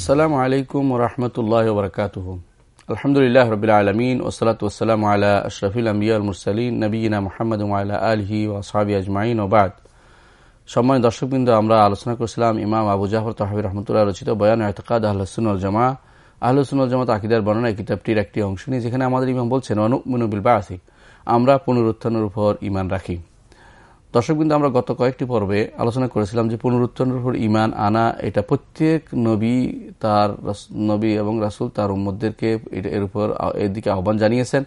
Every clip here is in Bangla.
আসসালামু আলাইকুম রহমতুল্লাহ বরকাতুহ আলহামদুলিল্লাহ রবিল আলমিন ওসলাত ওসালাম আলা আশরফিল আম্বিয়াল মুরসালিন নবীনা মোহাম্মদ আল্লাহ আলহি ওসাবি আজমাইন ওবাদ সম্মান দর্শকবৃন্দ, আমরা আলোচনা করছিলাম ইমাম আবু জাফর তহাবির রহমতুল্লাহ রচিত বয়ান এতকাদ আহ্লসুল জামা আহলসুল জামাত আকিদার বর্ণনা কিতাবটির একটি অংশ নিয়ে যেখানে আমাদের ইমাম বলছেন অনুমিনুবিল বাসি আমরা পুনরুত্থানের উপর ইমান রাখি। দর্শকবৃন্দ আমরা গত কয়েকটি পর্বে আলোচনা করেছিলাম যে পুনরুত্থানের উপর ইমান আনা, এটা প্রত্যেক নবী তার নবী এবং রাসুল তার উম্মদেরকে এর উপর এর দিকে আহ্বান জানিয়েছেন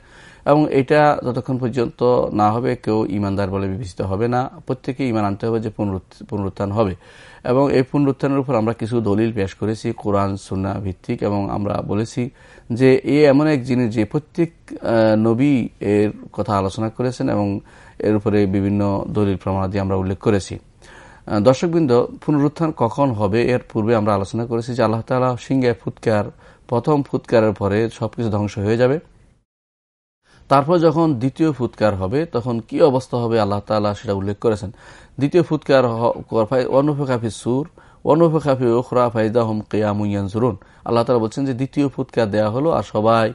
এবং এটা যতক্ষণ পর্যন্ত না হবে কেউ ইমানদার বলে বিবেচিত হবে না। প্রত্যেকে ইমান আনতে হবে যে পুনরুত্থান হবে। এবং এই পুনরুত্থানের উপর আমরা কিছু দলিল পেশ করেছি, কোরআন, সুন্না ভিত্তিক, এবং আমরা বলেছি যে এ এমন এক জিনিস যে প্রত্যেক নবী এর কথা আলোচনা করেছেন এবং এর উপরে বিভিন্ন দলিল প্রমাণাদি আমরা উল্লেখ করেছি। দর্শকবৃন্দ, পুনরুত্থান কখন হবে এর পূর্বে আমরা আলোচনা করেছি যে আল্লাহ তালা সিংহে ফুৎকার, প্রথম ফুৎকারের পরে সবকিছু ধ্বংস হয়ে যাবে। তারপর যখন দ্বিতীয় ফুৎকার হবে, তখন কি অবস্থা হবে আল্লাহ তালা সেটা উল্লেখ করেছেন। দ্বিতীয় ফুৎকার অনুফেকাফি সুর অনুফেকাফি ওখরা ফাইদা হোম কেয়ামুয়ান জুরুন আল্লাহ তালা বলছেন যে দ্বিতীয় ফুৎকার দেয়া হলো আর সবাই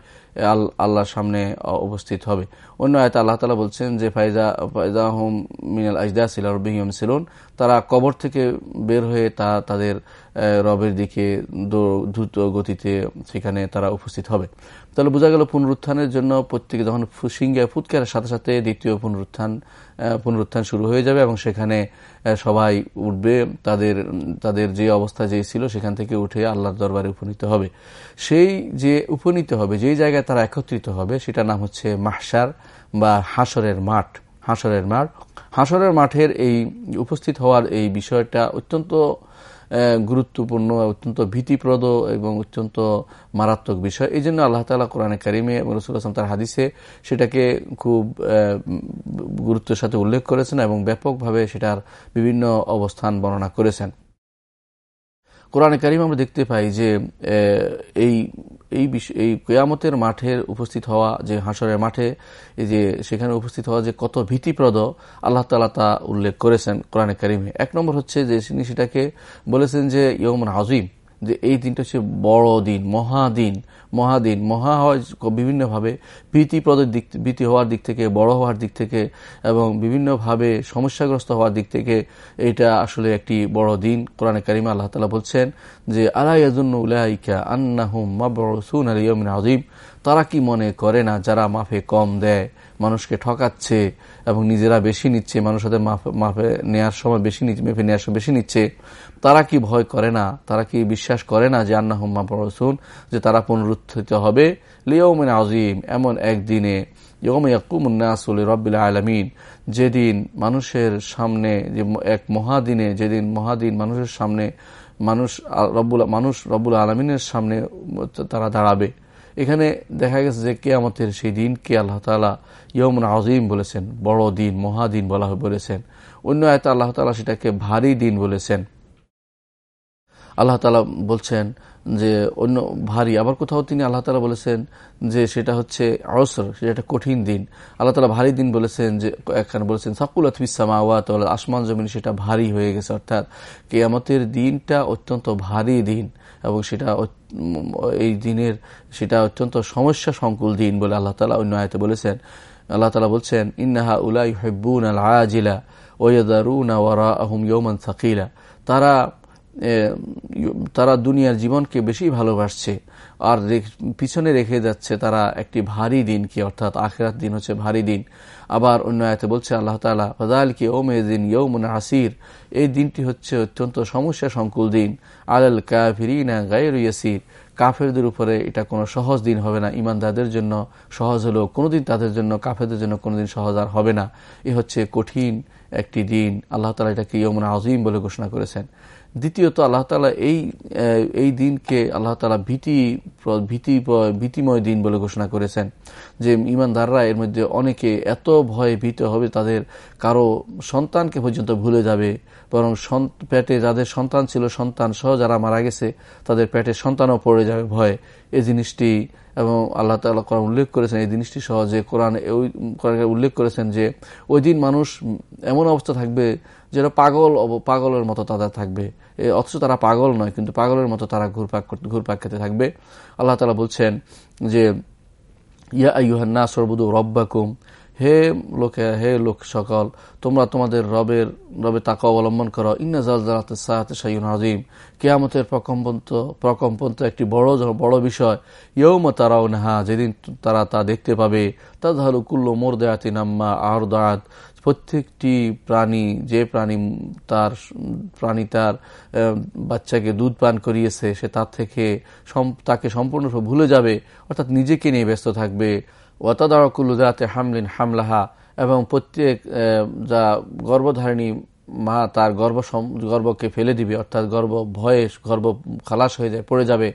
আল্লাহর সামনে উপস্থিত হবে। অন্য আয়তা আল্লাহ তালা বলছেন যে ফাইজা ফাইজা হোম মিনাল আজদা সিলা রবিহিম সিলুন তারা কবর থেকে বের হয়ে তা, তাদের রবের দিকে দ্রুত গতিতে সেখানে তারা উপস্থিত হবে। তাহলে বোঝা গেল পুনরুত্থানের জন্য প্রত্যেকে যখন সিংহে ফুৎকারের সাথে সাথে দ্বিতীয় পুনরুত্থান পুনরুত্থান শুরু হয়ে যাবে এবং সেখানে সবাই উঠবে। তাদের তাদের যে অবস্থা যে ছিল, সেখান থেকে উঠে আল্লাহর দরবারে উপনীত হবে। সেই যে উপনীত হবে, যেই জায়গায় তারা একত্রিত হবে সেটা নাম হচ্ছে মাহসার বা হাসরের মাঠ। হাসরের মাঠ। হাসরের মাঠের এই উপস্থিত হওয়ার এই বিষয়টা অত্যন্ত গুরুত্বপূর্ণ, অত্যন্ত ভীতিপ্রদ এবং অত্যন্ত মারাত্মক বিষয়। এই জন্য আল্লাহ তালা কোরআনে কারিমে রসুল আসলাম তার হাদিসে সেটাকে খুব গুরুত্বের সাথে উল্লেখ করেছেন এবং ব্যাপকভাবে সেটার বিভিন্ন অবস্থান বর্ণনা করেছেন। কোরআনে কারিম আমরা দেখতে পাই যে এই এই এই কেয়ামতের মাঠের উপস্থিত হওয়া, যে হাসরের মাঠে, এই যে সেখানে উপস্থিত হওয়া যে কত ভীতিপ্রদ, আল্লাহ তালা তা উল্লেখ করেছেন কোরআনে কারিমে। এক নম্বর হচ্ছে যে, তিনি সেটাকে বলেছেন যে ইয়মন আজিম যে এই দিনটা হচ্ছে বড় দিন মহাদিন মহাদিন মহা হয় বিভিন্নভাবে ভীতিপ্রদের দিক, ভীতি হওয়ার দিক থেকে, বড় হওয়ার দিক থেকে, এবং বিভিন্নভাবে সমস্যাগ্রস্ত হওয়ার দিক থেকে এটা আসলে একটি বড় দিন। কোরআনে কারিমা আল্লাহ তালা বলছেন যে আলাইয়াজুন উলাইকা আন্নাহুম মাবরসুন আলিয়মিন আজিম তারা কি মনে করে না যারা মাফে কম দেয়? মানুষকে ঠকাচ্ছে এবং নিজেরা বেশি নিচ্ছে মানুষদের মাফে নেয়ার সময় বেশি নিচ্ছে, মেফে নেওয়ার সময় বেশি নিচ্ছে, তারা কি ভয় করে না? তারা কি বিশ্বাস করে না যে আন্না হুম্মা পরসুন যে তারা পুনরুত্থিত হবে? লিওমিন আজিম এমন একদিনে যেদিন মানুষের সামনে যে এক মহাদিনে, যেদিন মহাদিন মানুষের সামনে, মানুষ রব্বুল মানুষ রব্বুল আলমিনের সামনে তারা দাঁড়াবে। এখানে দেখা গেছে যে কেয়ামতের সেই দিনকে আল্লাহ তালা ইয়মন আজিম বলেছেন, বড় দিন মহাদিন বলা বলেছেন। অন্য আয়তা আল্লাহ তালা সেটাকে ভারী দিন বলেছেন। আল্লাহ তালা বলছেন যে, অন্য ভারী, আবার কোথাও তিনি আল্লাহ তালা বলেছেন যে সেটা হচ্ছে অসর, সেটা একটা কঠিন দিন। আল্লাহ তালা ভারী দিন বলেছেন যে এখানে বলেছেন সাকুল আতফিসামাওয়াত আসমান জমিন সেটা ভারী হয়ে গেছে, অর্থাৎ কেয়ামতের দিনটা অত্যন্ত ভারী দিন। এবং সেটা এই দিনের সেটা অত্যন্ত সমস্যা সংকুল দিন বলে আল্লাহ তালা অন্য আয়তে বলেছেন। আল্লাহ তালা বলছেন, ইন্নাহা উলাই হেব্বুন আল আজিলা ওয়দারুনা ওয়ারা আহম ইয়মান সাকিলা। তারা তারা দুনিয়ার জীবনকে বেশি ভালোবাসছে আর পিছনে রেখে যাচ্ছে তারা একটি ভারী দিন কি অর্থাৎ আখেরাত দিন হচ্ছে ভারী দিন। আবার অন্য আয়তে বলছে, আল্লাহ তালা ফজাল কি ওমে দিন ইয়ৌমন আসির এই দিনটি হচ্ছে অত্যন্ত সমস্যা সংকুল দিন। আলাল কাফিরিনা গায়ের ইয়াসির। কাফেরদের উপরে এটা কোনো সহজ দিন হবে না। ইমানদারদের জন্য সহজ হলেও কোনোদিন তাদের জন্য, কাফেরদের জন্য কোনোদিন সহজ আর হবে না। এ হচ্ছে কঠিন একটি দিন। আল্লাহ তালা এটাকে ইয়মন আজিম বলে ঘোষণা করেছেন। দ্বিতীয়ত আল্লাহ তালা এই এই দিনকে আল্লাহ তালা ভীতি ভীতি, ভীতিময় দিন বলে ঘোষণা করেছেন যে ইমানদাররা এর মধ্যে অনেকে এত ভয়ে ভীত হবে তাদের কারও সন্তানকে পর্যন্ত ভুলে যাবে। বরং পেটে যাদের সন্তান ছিল, সন্তান সহ যারা মারা গেছে, তাদের পেটে সন্তানও পড়ে যাবে ভয়। এই জিনিসটি এবং আল্লাহ তালা কোরআন উল্লেখ করেছেন, এই জিনিসটি সহজে কোরআন, ওই উল্লেখ করেছেন যে ওই দিন মানুষ এমন অবস্থা থাকবে যেন পাগল পাগলের মতো তাদের থাকবে। অথচ তারা পাগল নয়, কিন্তু পাগলের মতো তারা ঘুরপাক ঘুরপাক খেতে থাকবে। আল্লাহ তালা বলছেন যে, ইয়া আইহান্না সরবুদু রব্বাকুম। হে লোকে, হে লোক সকল, তোমরা তোমাদের রবের রবে তাকে অবলম্বন করো। ইন্না জালজালাতে সাহাতে কেয়ামতের প্রকম্পন্ত প্রকম্পন্ত একটি বড় বড় বিষয়। ইয়ৌম তারাও নেহা যেদিন তারা তা দেখতে পাবে। তা ধারু কুল্লো মোর দেয়াতি নাম্মা আর দাঁত প্রত্যেকটি প্রাণী, যে প্রাণী তার প্রাণী তার বাচ্চাকে দুধ পান করিয়েছে, সে তার থেকে তাকে সম্পূর্ণ ভুলে যাবে, অর্থাৎ নিজেকে নিয়ে ব্যস্ত থাকবে। ওয়াতাদারকুল্লুদাতে হামলিন হামলাহা, এবং প্রত্যেক যা গর্ভধারিণী মা তার গর্ভ গর্বকে ফেলে দিবে, অর্থাৎ গর্ব ভয়ে, গর্ব খালাস হয়ে যায়, পড়ে যাবে।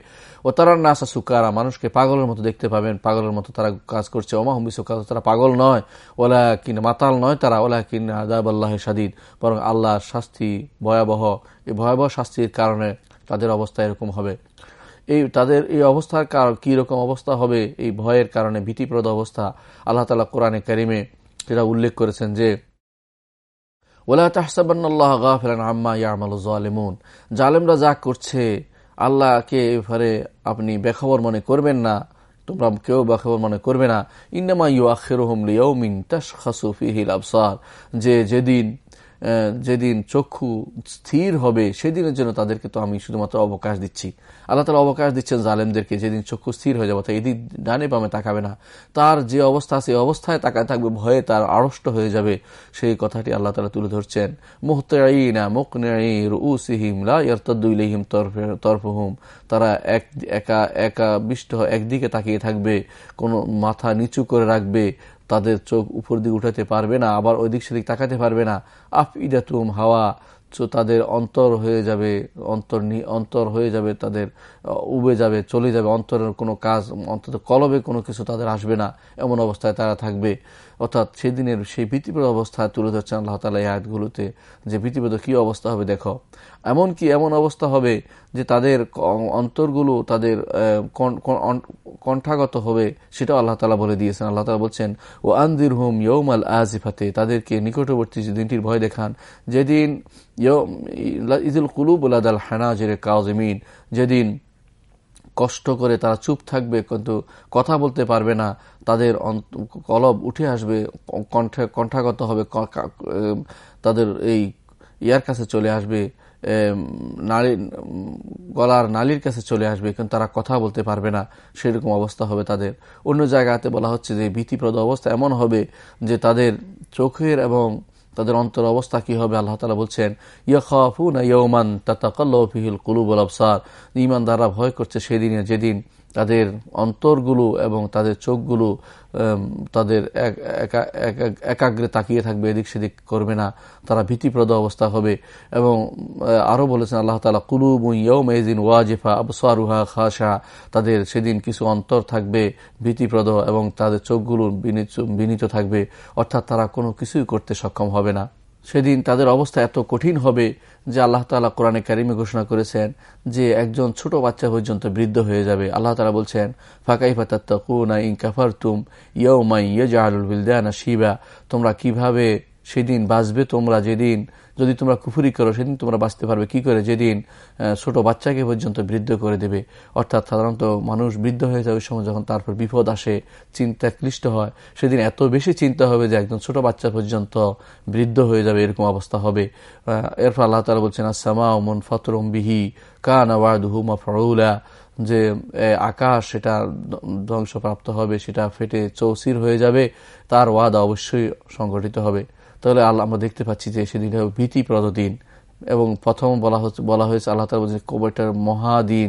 ও তারা নাসা সুকারা, মানুষকে পাগলের মতো দেখতে পাবেন, পাগলের মতো তারা কাজ করছে। ওমাহম্বি সুকার তারা পাগল নয়। ওলা কিন মাতাল নয় তারা ওলা কিন আদাব আল্লাহ সাদিদ বরং আল্লাহর শাস্তি ভয়াবহ। এই ভয়াবহ শাস্তির কারণে তাদের অবস্থা এরকম হবে। এই তাদের এই অবস্থার কি রকম অবস্থা হবে? এই ভয়ের কারণে ভীতিপ্রদ অবস্থা। আল্লাহ তালা কোরআনে কারিমে সেটা উল্লেখ করেছেন যে ওলা তাহসাবান্নাল্লাহ গাফিলান আম্মা ইয়ামাল জালেমুন জালেমরা যা করছে, আল্লাহকে এবারে আপনি বেখবর মনে করবেন না। তোমরা কেউ বেখবর মনে করবে না। ইন্নামা ইউ আখের লিয়মিন তাস খাসুফিহিল আবসার। যে যেদিন যেদিন চক্ষু স্থির হবে, সেদিনের জন্য তাদেরকে তো আমি শুধুমাত্র অবকাশ দিচ্ছি। আল্লাহ তালা অবকাশ দিচ্ছেন জালেমদেরকে, যেদিন চক্ষু স্থির হয়ে যাবে, অর্থাৎ এদিক ডানে পামে তাকাবে না। তার যে অবস্থা, সেই অবস্থায় তাকায় থাকবে, ভয়ে তার আড়ষ্ট হয়ে যাবে। সেই কথাটি আল্লাহ তালা তুলে ধরছেন। মুহতাইনা মুকনিহিম লাইয়ারতদ্দুইলহিম তরফহুম। তারা এক, একা একা বিষ্ট একদিকে তাকিয়ে থাকবে, কোনো মাথা নিচু করে রাখবে তাদের চোখ উপর দিকে উঠাতে পারবে না, আবার ওই দিক সেদিক তাকাতে পারবে না। আফ ইদাতুম হাওয়া তাদের অন্তর হয়ে যাবে, অন্তর অন্তর হয়ে যাবে, তাদের উবে যাবে, চলে যাবে। অন্তরের কোনো কাজ, অন্তত কলবে কোনো কিছু তাদের আসবে না। এমন অবস্থায় তারা থাকবে। অর্থাৎ সেদিনের সেই ভীতিপ্রদ অবস্থা তুলে ধরছেন আল্লাহ তালা এই আয়াতগুলোতে যে ভীতিপ্রদ কী অবস্থা হবে দেখো। এমন কি এমন অবস্থা হবে যে তাদের অন্তরগুলো তাদের কণ্ঠাগত হবে, সেটাও আল্লাহ তালা বলে দিয়েছেন। আল্লাহ তালা বলছেন ও আন্দির হুম ইয়ৌমাল আজিফাতে তাদেরকে নিকটবর্তী দিনটির ভয় দেখান। যেদিন ইদুল কুলুব উলাদাল হানাজের কাউজমিন যেদিন কষ্ট করে তারা চুপ থাকবে কিন্তু কথা বলতে পারবে না, তাদের কলব উঠে আসবে, কণ্ঠে কণ্ঠাগত হবে তাদের এই ইয়ার কাছে চলে আসবে নারী গলার নালির কাছে চলে আসবে, কিন্তু তারা কথা বলতে পারবে না, সেরকম অবস্থা হবে তাদের। অন্য জায়গাতে বলা হচ্ছে যে ভীতিপ্রদ অবস্থা এমন হবে যে তাদের চোখের এবং তাদের অন্তর অবস্থা কি হবে? আল্লাহ তালা বলছেন না ইয়মান তাতাকাল্লফিহিল কুলুবুল আফসার ইমানদাররা ভয় করছে সেদিনে যেদিন তাদের অন্তরগুলো এবং তাদের চোখগুলো তাদের একাগ্রে তাকিয়ে থাকবে, এদিক সেদিক করবে না, তারা ভীতিপ্রদ অবস্থা হবে। এবং আরও বলেছেন আল্লাহ তালা কুলুব ইয়ৌমেদিন ওয়াজিফা আবসারুহা খাসা তাদের সেদিন কিছু অন্তর থাকবে ভীতিপ্রদ এবং তাদের চোখগুলো বিনীত থাকবে, অর্থাৎ তারা কোনো কিছুই করতে সক্ষম হবে না। সেদিন তাদের অবস্থা এত কঠিন হবে যে আল্লাহ তালা কোরআনে কারিমে ঘোষণা করেছেন যে একজন ছোট বাচ্চা পর্যন্ত বৃদ্ধ হয়ে যাবে। আল্লাহ তালা বলছেন ফাঁকাই ফাতাত্তাকুনা ইন কাফার তুম ইয়ৌমাই ইয়ে জাহালুল বিলদানা শিবা। তোমরা কীভাবে সেদিন বাঁচবে? তোমরা যেদিন যদি তোমরা কুফুরি করো, সেদিন তোমরা বাঁচতে পারবে। কি করে? যেদিন ছোট বাচ্চাকে পর্যন্ত বৃদ্ধ করে দেবে। অর্থাৎ সাধারণত মানুষ বৃদ্ধ হয়ে যাবে সময় যখন তারপর বিপদ আসে, চিন্তা ক্লিষ্ট হয়, সেদিন এত বেশি চিন্তা হবে যে একজন ছোট বাচ্চা পর্যন্ত বৃদ্ধ হয়ে যাবে, এরকম অবস্থা হবে। এরপর আল্লাহ তালা বলছেন আসামা ওমন ফতরম বিহি কান আওয়াদুহুমা ফরৌলা যে আকাশ সেটা ধ্বংসপ্রাপ্ত হবে, সেটা ফেটে চৌসির হয়ে যাবে, তার ওয়াদা অবশ্যই সংগঠিত হবে। তাহলে আল্লাহ আমরা দেখতে পাচ্ছি যে সেদিন ভীতিপ্রদ দিন এবং প্রথম বলা হচ্ছে, বলা হয়েছে আল্লাহ তালা বলছেন কবরটার মহাদিন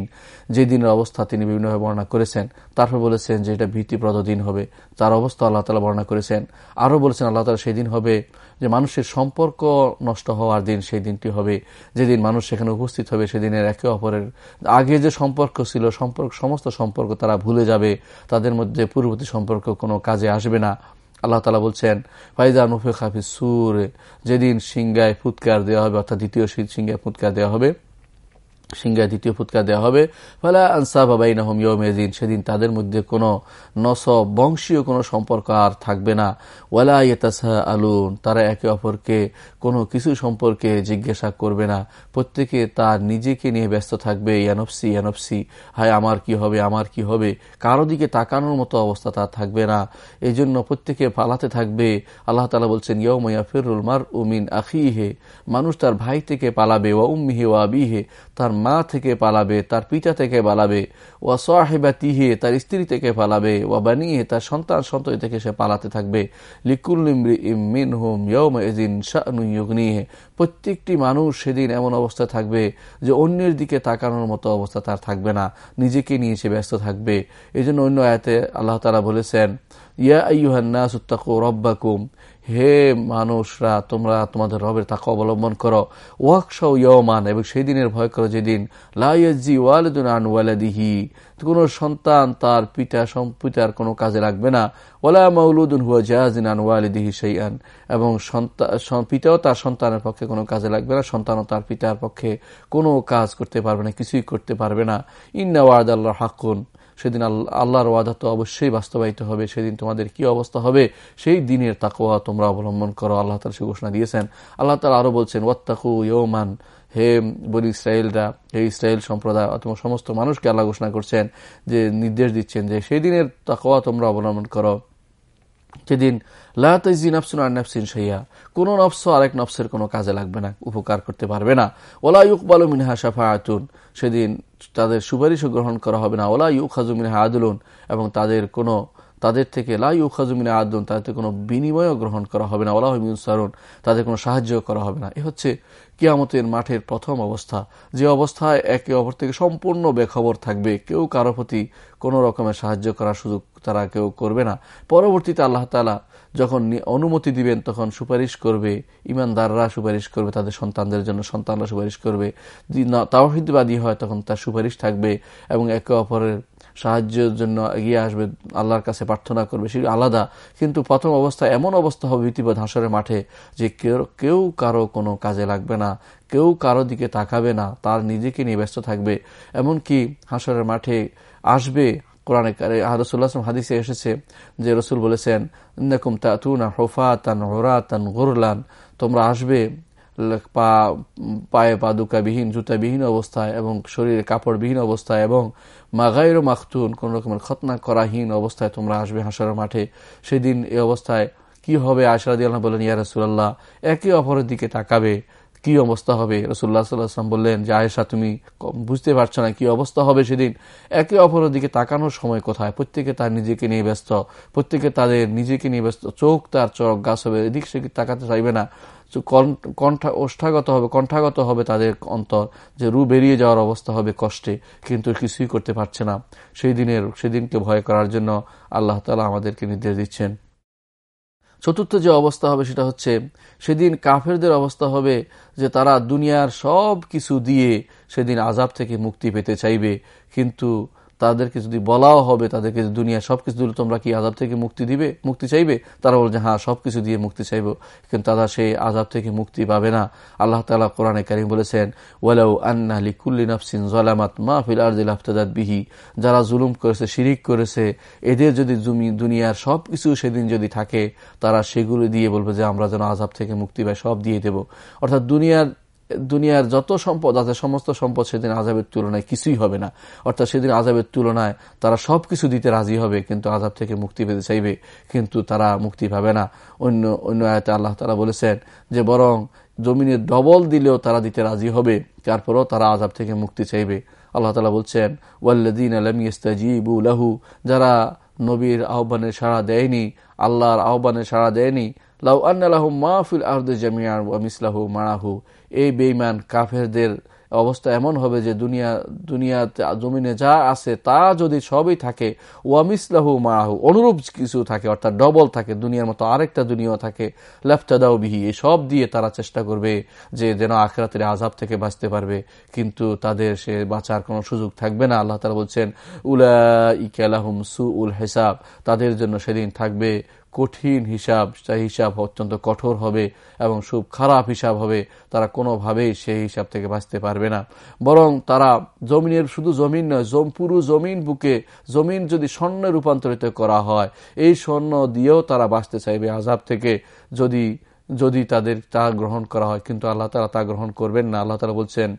যে দিনের অবস্থা তিনি বিভিন্নভাবে বর্ণনা করেছেন। তারপর বলেছেন যে এটা ভীতিপ্রদ দিন হবে। তার অবস্থা আল্লাহ তালা বর্ণনা করেছেন। আরও বলেছেন আল্লাহ তালা সেই দিন হবে যে মানুষের সম্পর্ক নষ্ট হওয়ার দিন সেই দিনটি হবে। যেদিন মানুষ সেখানে উপস্থিত হবে সেদিনের একে অপরের আগে যে সম্পর্ক ছিল, সম্পর্ক, সমস্ত সম্পর্ক তারা ভুলে যাবে। তাদের মধ্যে পূর্ববর্তী সম্পর্ক কোনো কাজে আসবে না। আল্লাহ তালা বলছেন, ফাইজা নুফে খাফি সুর যেদিন সিংগায় ফুৎকার দেওয়া হবে, অর্থাৎ দ্বিতীয় শীত সিংগায় ফুৎকার দেওয়া হবে। সিংহায় দ্বিতীয় ফুৎকার দেওয়া হবে। ফলে আনসা বাবাই নাহম ইয়মেদিন সেদিন তাদের মধ্যে কোনো নসব, বংশীয় কোনো সম্পর্ক আর থাকবে না। ওয়ালা ইয়েতাসা আলুন তারা একে অপরকে কোনো কিছু সম্পর্কে জিজ্ঞাসা করবে না। প্রত্যেকে তার নিজেকে নিয়ে ব্যস্ত থাকবে। ইয়ানফসি ইয়ানফসি হায়, আমার কি হবে, আমার কি হবে? কারও দিকে তাকানোর মতো অবস্থা তার থাকবে না। এই জন্য প্রত্যেকে পালাতে থাকবে। আল্লাহ তালা বলছেন ইয়ময়া ফিরুল মার উমিন আখিহে মানুষ তার ভাই থেকে পালাবে। ওয়া উম্মিহে ওয়া আবিহে, তার মা থেকে পালাবে, তার পিতা থেকে পালাবে, ওয়া সাহেবা তিহে তার স্ত্রী থেকে পালাবে, ওয়া বানিয়ে তার সন্তান, সন্ততি থেকে সে পালাতে থাকবে। প্রত্যেকটি মানুষ সেদিন এমন অবস্থা থাকবে যে অন্যের দিকে তাকানোর মতো অবস্থা তার থাকবে না। নিজেকে নিয়ে সে ব্যস্ত থাকবে। এই জন্য অন্য আয়াতে আল্লাহ তালা বলেছেন, ইয়া আইহান্না সুত্তাকু রব্বাকুম। হে মানুষরা, তোমরা তোমাদের রবের তাকে অবলম্বন করো। ওয়াকশাও ইয়মান এবং সেই দিনের ভয় করো যেদিন লাইজি ওয়ালেদুন আন ওয়ালাদিহি, কোনো সন্তান তার পিতা পিতার কোনো কাজে লাগবে না। ওলা মাউলুদুন হুয়া জাহাজিন আন ওয়ালিদিহি সেই আন এবং পিতাও তার সন্তানের পক্ষে কোনো কাজে লাগবে না, সন্তানও তার পিতার পক্ষে কোনো কাজ করতে পারবে না, কিছুই করতে পারবে না। ইন্না ওয়াদ আল্লাহ হাকুন সেদিন আল্লাহর ওয়াদা তো অবশ্যই বাস্তবায়িত হবে, সেদিন তোমাদের কি অবস্থা হবে? সেই দিনের তাকোয়া তোমরা অবলম্বন করো, আল্লাহ তালা সে ঘোষণা দিয়েছেন। আল্লাহ তালা আরও বলছেন, ওয়াত্তাকু ইয়মান হে বলি ইসরায়েলরা হে ইসরায়েল সম্প্রদায়, অথবা সমস্ত মানুষকে আল্লাহ ঘোষণা করছেন যে নির্দেশ দিচ্ছেন যে সেই দিনের তাকোয়া তোমরা অবলম্বন করো। যেদিন লাহতাইজি নফসুন আর নফসিন সাইয়া কোন নফস আরেক নফসের কোনো কাজে লাগবে না, উপকার করতে পারবে না। ওলা ইউকবাল মিনহা সাফা আতুন সেদিন তাদের সুপারিশও গ্রহণ করা হবে না। ওলা ইউ খাজুমিন মিনহা এবং তাদের কোনো তাদের থেকে লাই উখাজুমিনে আদন তাদের কোনো বিনিময়ও গ্রহণ করা হবে না। ওলা সারুন তাদের কোনো সাহায্য করা হবে না। এ হচ্ছে কিয়ামতের মাঠের প্রথম অবস্থা। যে অবস্থায় একে অপর থেকে সম্পূর্ণ বেখবর থাকবে, কেউ কারও প্রতি কোনো রকমের সাহায্য করার সুযোগ তারা কেউ করবে না। পরবর্তীতে আল্লাহ তালা যখন অনুমতি দিবেন, তখন সুপারিশ করবে, ইমানদাররা সুপারিশ করবে, তাদের সন্তানদের জন্য সন্তানরা সুপারিশ করবে। যদি তাওহিদবাদী হয়, তখন তার সুপারিশ থাকবে এবং একে অপরের সাহায্যের জন্য এগিয়ে আসবে, আল্লাহর কাছে প্রার্থনা করবে সেটি আলাদা। কিন্তু প্রথম অবস্থা এমন অবস্থা হবে ইতিবাদ হাসরের মাঠে যে কেউ কেউ কারও কোনো কাজে লাগবে না, কেউ কারও দিকে তাকাবে না, তার নিজেকে নিয়ে ব্যস্ত থাকবে। এমনকি হাসরের মাঠে আসবে, কোরআনে রসুল্লাহ হাদিসে এসেছে যে রসুল বলেছেন ইন্দাকুম তাতুনা হোফাতান হোরাতান গোরলান। তোমরা আসবে পা, পায়ে পাদুকাবিহীন জুতাবিহীন অবস্থায় এবং শরীরে কাপড়বিহীন অবস্থায় এবং মাগাইরো মাখতুন, কোন রকমের খতনা করাহীন অবস্থায় তোমরা আসবে হাসার মাঠে। সেদিন এই অবস্থায় কি হবে? আশরাদি আল্লাহ বলেন ইয়া রসুল্লাহ একে অপরের দিকে তাকাবে, কি অবস্থা হবে? রসুল্লাহ সাল্লাহাম বললেন, যে আয়েশা, তুমি বুঝতে পারছ না কি অবস্থা হবে সেদিন? একে অপরের দিকে তাকানোর সময় কোথায়? প্রত্যেকে তার নিজেকে নিয়ে ব্যস্ত, প্রত্যেকে তাদের নিজেকে নিয়ে ব্যস্ত, চোখ তার চোখ গাছ হবে, এদিক সেদিক তাকাতে চাইবে না। কণ্ঠা ওষ্ঠাগত হবে, কণ্ঠাগত হবে তাদের অন্তর, যে রু বেরিয়ে যাওয়ার অবস্থা হবে কষ্টে, কিন্তু কিছুই করতে পারছে না। সেই দিনের সেদিনকে ভয় করার জন্য আল্লাহ তালা আমাদেরকে নির্দেশ দিচ্ছেন। চতুর্থ যে অবস্থা হবে সেটা হচ্ছে, সেদিন কাফেরদের অবস্থা হবে যে তারা দুনিয়ার সব কিছু দিয়ে সেদিন আজাব থেকে মুক্তি পেতে চাইবে। কিন্তু তাদেরকে যদি বলাও হবে, তাদেরকে দুনিয়া সবকিছু দিলে, তোমরা কি আজাব থেকে মুক্তি দিবে? মুক্তি চাইবে? তারা বলছে হ্যাঁ সবকিছু দিয়ে মুক্তি চাইব। কিন্তু তারা সেই আজাব থেকে মুক্তি পাবে না। আল্লাহ তালা কোরআনে কারিম বলেছেন, ওয়ালাউ আন্না লিকুল্লি নফসিন জলামাত মা ফিল আরদিল আফতাদাত বিহি। যারা জুলুম করেছে, শিরিক করেছে, এদের যদি দুনিয়ার সব কিছু সেদিন যদি থাকে, তারা সেগুলো দিয়ে বলবে যে, আমরা যেন আজাব থেকে মুক্তি পাই, সব দিয়ে দেব। অর্থাৎ দুনিয়ার দুনিয়ার যত সম্পদ আছে, সমস্ত সম্পদ সেদিন আজাবের তুলনায় কিছুই হবে না। অর্থাৎ সেদিন আজাবের তুলনায় তারা সব কিছু দিতে রাজি হবে, কিন্তু আজাব থেকে মুক্তি পেতে চাইবে, কিন্তু তারা মুক্তি পাবে না। অন্য অন্য আয়তে আল্লাহ তারা বলেছেন যে, বরং জমিনের ডবল দিলেও তারা দিতে রাজি হবে, তারপরেও তারা আজাব থেকে মুক্তি চাইবে। আল্লাহ তালা বলছেন ওয়াল্লাদিন আলম ইস্তাজিবু লাহু যারা নবীর আহ্বানের সাড়া দেয়নি, আল্লাহর আহ্বানের সাড়া দেয়নি লাউ আন্নালাহু মাহফিল আহদ জামিয়ার মিসলাহু মারাহু এই বেইমান কাফেরদের অবস্থা এমন হবে যে দুনিয়া দুনিয়াতে জমিনে যা আছে তা যদি সবই থাকে ওয়ামিসলাহু মাহু অনুরূপ কিছু থাকে, অর্থাৎ ডবল থাকে, দুনিয়ার মতো আরেকটা দুনিয়াও থাকে লেফটাদাও বিহি, এই সব দিয়ে তারা চেষ্টা করবে যে যেন আখরাতের আজাব থেকে বাঁচতে পারবে, কিন্তু তাদের সে বাঁচার কোনো সুযোগ থাকবে না। আল্লাহ তারা বলছেন উলা ইকালাহুম সু উল হেসাব, তাদের জন্য সেদিন থাকবে কঠিন হিসাব, সেই হিসাব অত্যন্ত কঠোর হবে এবং খুব খারাপ হিসাব হবে। তারা কোনোভাবেই সেই হিসাব থেকে বাঁচতে পারবে না। বরং তারা জমিনের শুধু জমিন নয় পুরো জমিন বুকে, জমিন যদি স্বর্ণে রূপান্তরিত করা হয়, এই স্বর্ণ দিয়েও তারা বাঁচতে চাইবে আজাব থেকে যদি যদি তাদের তা গ্রহণ করা হয়। কিন্তু আল্লাহ তালা তা গ্রহণ করবেন না। আল্লাহ তালা বলছেন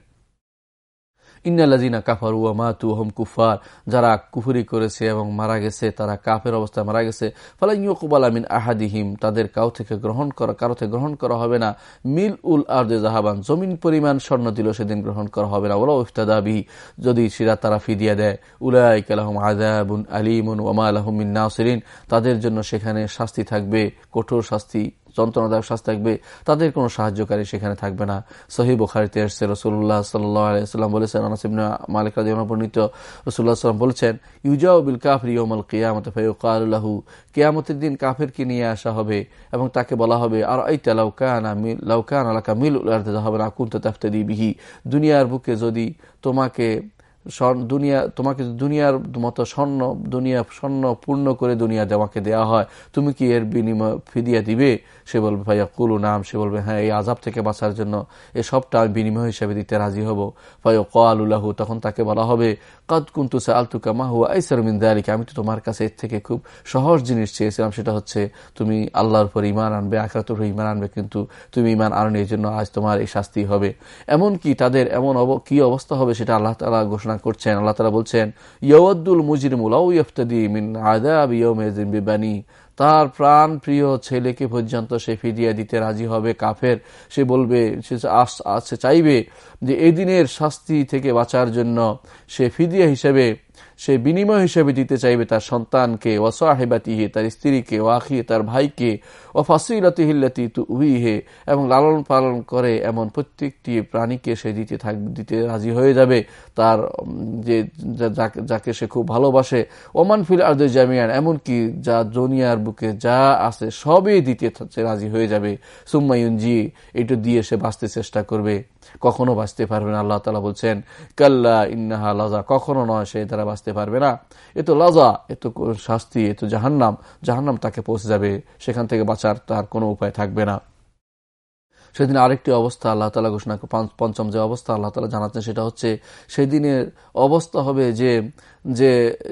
ইন্নালাজিনা কাফার উমা তু হম কুফার যারা কুফুরি করেছে এবং মারা গেছে, তারা কাফের অবস্থায় মারা গেছে। ফালাইকুবাল আমিন আহাদিহিম, তাদের কাউ থেকে গ্রহণ করা, কারও থেকে গ্রহণ করা হবে না। মিল উল আর্দে জাহাবান জমিন পরিমাণ স্বর্ণ দিল সেদিন গ্রহণ করা হবে না। ওলা ইফতাদাবি যদি সিরা তারা ফিদিয়া দেয়। উলাইক আলহম আজাবুন আলিমুন ওমা আলহমিন নাসরিন, তাদের জন্য সেখানে শাস্তি থাকবে, কঠোর শাস্তি যন্ত্রণাদায়ক শাস্তি থাকবে, তাদের কোনো সাহায্যকারী সেখানে থাকবে না। সহি বুখারিতে এসছে রসুল্লাহ সাল্লাম বলেছেন আনাসিবনা মালিক রাজি বর্ণিত রসুল্লাহ সাল্লাম বলছেন, ইউজাউ বিল কাফর ইয়মাল কিয়ামত ফাইকালহু কেয়ামতের দিন কাফেরকে নিয়ে আসা হবে এবং তাকে বলা হবে আর এইটা লাউকানা মিল লাউকান আলাকা মিল হবে না, কুন্ত তাফতাদি বিহি দুনিয়ার বুকে যদি তোমাকে দুনিয়া, তোমাকে দুনিয়ার মতো স্বর্ণ, দুনিয়া স্বর্ণ পূর্ণ করে দুনিয়া তোমাকে দেওয়া হয়, তুমি কি এর বিনিময় ফিদিয়া দিবে? সে বলবে, ভাইয়া, কুলু, নাম। সে বলবে হ্যাঁ এই আজাব থেকে বাঁচার জন্য এসবটা সবটা আমি বিনিময় হিসেবে দিতে রাজি হব। ভাইয়া কালুল্লাহু তখন তাকে বলা হবে আমি তো তোমার কাছে এর থেকে খুব সহজ জিনিস চেয়েছিলাম, সেটা হচ্ছে তুমি আল্লাহর পর ইমান আনবে আখরাত ইমান আনবে, কিন্তু তুমি ইমান আননি এই জন্য আজ তোমার এই শাস্তি হবে। এমন কি তাদের এমন কি অবস্থা হবে সেটা আল্লাহ তালা ঘোষণা করছেন। আল্লাহ তালা বলছেন ইয়দ্দুল মুজিরমুল ইয়ফতাদি মিন আদাব বিবানি। তার প্রাণ প্রিয় ছেলেকে পর্যন্ত সে ফিরিয়ে দিতে রাজি হবে, কাফের। সে বলবে, সে চাইবে যে এদিনের শাস্তি থেকে বাঁচার জন্য সে ফিদিয়া হিসেবে সে বিনিময় হিসেবে দিতে চাইবে তার সন্তানকে ও সাহেবাতিহে, তার স্ত্রীকে ও আখিয়ে তার ভাইকে ও ফাসিলাতি হিল্লাতি তু উইহে এবং লালন পালন করে এমন প্রত্যেকটি প্রাণীকে সে দিতে থাক, দিতে রাজি হয়ে যাবে তার যে যাকে সে খুব ভালোবাসে। ওমান ফিল আর্দ জামিয়ান, এমনকি যা দুনিয়ার বুকে যা আছে সবই দিতে রাজি হয়ে যাবে। সুম্মায়ুন জি এটা দিয়ে সে বাঁচতে চেষ্টা করবে। কখনো বাঁচতে পারবে না। আল্লাহ তালা বলছেন, কাল্লা ইন্নাহা লাজা কখনো নয়, সে তারা বাঁচতে পারবে না। এ তো লাজা এ তো শাস্তি, এ তো জাহান্নাম। জাহান্নাম তাকে পৌঁছে যাবে, সেখান থেকে বাঁচার তার কোনো উপায় থাকবে না। সেদিন আরেকটি অবস্থা আল্লাহ তালা ঘোষণা পঞ্চম যে অবস্থা আল্লাহ তালা জানাচ্ছেন, সেটা হচ্ছে, সেদিনের অবস্থা হবে যে যে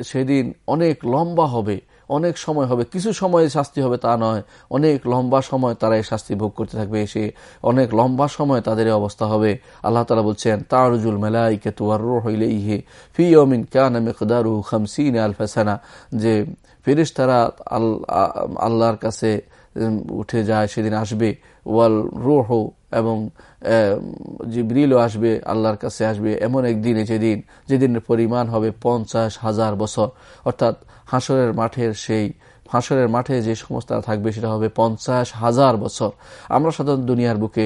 সেদিন অনেক লম্বা হবে। অনেক সময় হবে। কিছু সময় শাস্তি হবে তা নয়। অনেক লম্বা সময় তারা এই শাস্তি ভোগ করতে থাকবে, এসে অনেক লম্বা সময় তাদের অবস্থা হবে। আল্লাহ তালা বলছেন, তারুজুল মেলাইকে তুয়ার হইলে ইহে ফি অমিন কানা মেকদারু খামসিন আলফাসানা যে ফিরিস তারা আল্লাহর কাছে উঠে যায়, সেদিন আসবে। ওয়াল রোহ এবং জিবরিলও আসবে, আল্লাহর কাছে আসবে এমন একদিনে যেদিন, যেদিনের পরিমাণ হবে পঞ্চাশ হাজার বছর। অর্থাৎ হাসরের মাঠের সেই, হাসরের মাঠে যে সমস্ত থাকবে সেটা হবে পঞ্চাশ হাজার বছর। আমরা সাধারণ দুনিয়ার বুকে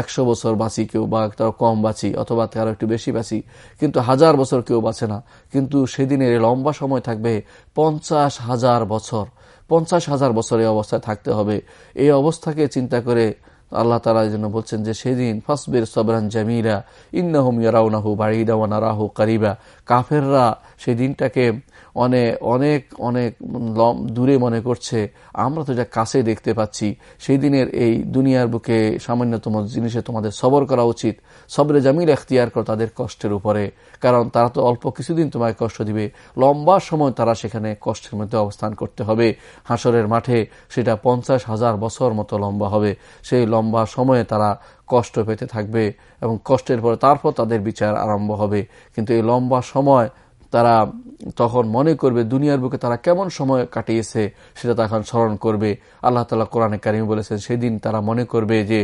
একশো বছর বাঁচি, কেউ বা তার কম বাঁচি, অথবা তারও একটু বেশি বাঁচি, কিন্তু হাজার বছর কেউ বাঁচে না। কিন্তু সেদিনের লম্বা সময় থাকবে পঞ্চাশ হাজার বছর। পঞ্চাশ হাজার বছর এই অবস্থায় থাকতে হবে। এই অবস্থাকে চিন্তা করে আল্লাহ তালা যেন বলছেন যে সেদিন ফসবির সবরান জামিরা ইন্নাহুম ইয়ারাউনাহু বাড়িদা ওয়ানারাহু কারিবা। কাফেররা সেই দিনটাকে অনেক অনেক অনেক দূরে মনে করছে, আমরা তো যা কাছে দেখতে পাচ্ছি, সেই দিনের এই দুনিয়ার বুকে সামান্যতম জিনিসে তোমাদের সবর করা উচিত, সবরে জামিল এখতিয়ার কর তাদের কষ্টের উপরে, কারণ তারা তো অল্প কিছুদিন তোমায় কষ্ট দিবে, লম্বা সময় তারা সেখানে কষ্টের মধ্যে অবস্থান করতে হবে, হাসরের মাঠে সেটা পঞ্চাশ হাজার বছর মতো লম্বা হবে, সেই লম্বা সময়ে তারা কষ্ট পেতে থাকবে এবং কষ্টের পরে তারপর তাদের বিচার আরম্ভ হবে, কিন্তু এই লম্বা সময় তারা তখন মনে করবে দুনিয়ার বুকে তারা কেমন সময় কাটিয়েছে সেটা তখন স্মরণ করবে। আল্লাহ তালা কোরআনে কারিম বলেছেন, সেদিন তারা মনে করবে যে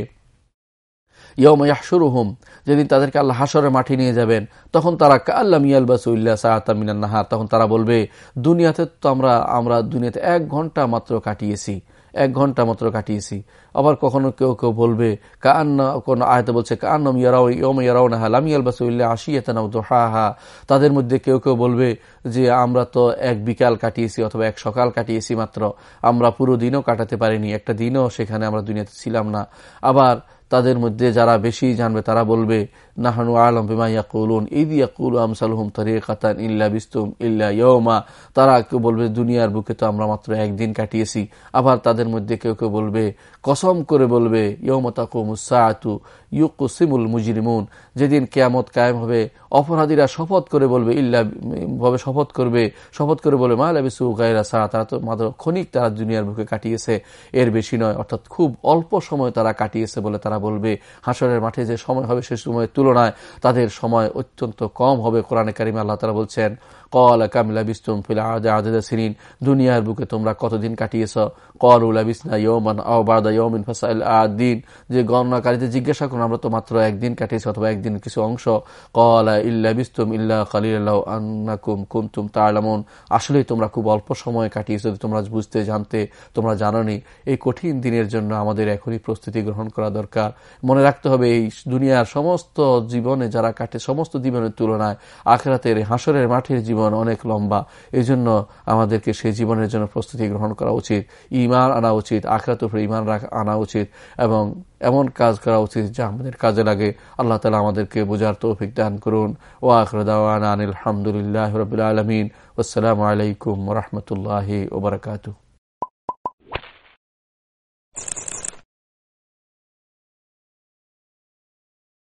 হুম যেদিন তাদেরকে আল্লাহ হাসরের মাঠে নিয়ে যাবেন, তখন তারা আল্লাহ মিয়ালবাসুল্লাহ সাহাতামিনান নাহার, তখন তারা বলবে, দুনিয়াতে তো আমরা আমরা দুনিয়াতে এক ঘণ্টা মাত্র কাটিয়েছি। এক ঘণ্টা মাত্র কাটিয়েছি। আবার কখনো কেউ কেউ বলবে কান্না কোন আয়তে বলছে কান্নম ইয়ারাও ইয়ম ইয়ারাও না হালাম ইয়ালবাসুল্লাহ আশিয়াতানাউ হা হা তাদের মধ্যে কেউ কেউ বলবে যে, আমরা তো এক বিকাল কাটিয়েছি অথবা এক সকাল কাটিয়েছি মাত্র। আমরা পুরো দিনও কাটাতে পারিনি। একটা দিনও সেখানে আমরা দুনিয়াতে ছিলাম না। আবার তাদের মধ্যে যারা বেশি জানবে, তারা বলবে নাহানু আলম বিমা ইয়াকুলুন ঈদ ইয়াকুল আমসালহুম তরিকাতান ইল্লা বিস্তুম ইল্লা ইয়মা তারা কেউ বলবে, দুনিয়ার বুকে তো আমরা মাত্র একদিন কাটিয়েছি। আবার তাদের মধ্যে কেউ কেউ বলবে, কসম করে বলবে ইয়মতাকুমুসাআতু ইউকুসিমুল মুজরিমুন। যেদিন কেয়ামত কায়েম হবে, অপরাধীরা শপথ করে বলবে, ইল্লা ভাবে শপথ করবে, শপথ করে বলবে, মা লাবিসু গায়রা সা তারা তো মাত্র ক্ষণিক তারা দুনিয়ার বুকে কাটিয়েছে। এর বেশি নয়, অর্থাৎ খুব অল্প সময় তারা কাটিয়েছে বলে তারা বলবে। হাসরের মাঠে যে সময় হবে, সে সময়ের তুলনায় তাদের সময় অত্যন্ত কম হবে। কোরআনে কারিমে আল্লাহ তারা বলছেন কল কামিলা বিস্তুম ফিলা সিনিন দুনিয়ার বুকে তোমরা কতদিন কাটিয়েছ؟ কল উলা বিসনা ইয়মান যে গণনাকারীতে জিজ্ঞাসা করুন, আমরা তো মাত্র একদিন কাটিয়েছি অথবা একদিন কিছু অংশ। কল ইল্লা বিস্তুম কুমতুম তালামুন আসলেই তোমরা খুব অল্প সময় কাটিয়েছ তোমরা বুঝতে, জানতে, তোমরা জানোনি। এই কঠিন দিনের জন্য আমাদের এখনই প্রস্তুতি গ্রহণ করা দরকার। মনে রাখতে হবে, এই দুনিয়ার সমস্ত জীবনে যারা কাটে, সমস্ত জীবনের তুলনায় আখরাতের হাসরের মাঠের জীবন অনেক লম্বা। এই জন্য আমাদেরকে সেই জীবনের জন্য প্রস্তুতি গ্রহণ করা উচিত। ইমান আনা উচিত আখরাত উপরে ইমান আনা উচিত এবং এমন কাজ করা উচিত যা আমাদের কাজে লাগে। আল্লাহ তালা আমাদেরকে বোঝার তৌফিক দান করুন। ও আখরদাওয়ান আনিল আলহামদুলিল্লাহ রবিল আলমিন। আসসালামু আলাইকুম রহমতুল্লাহ ওবরাকাতু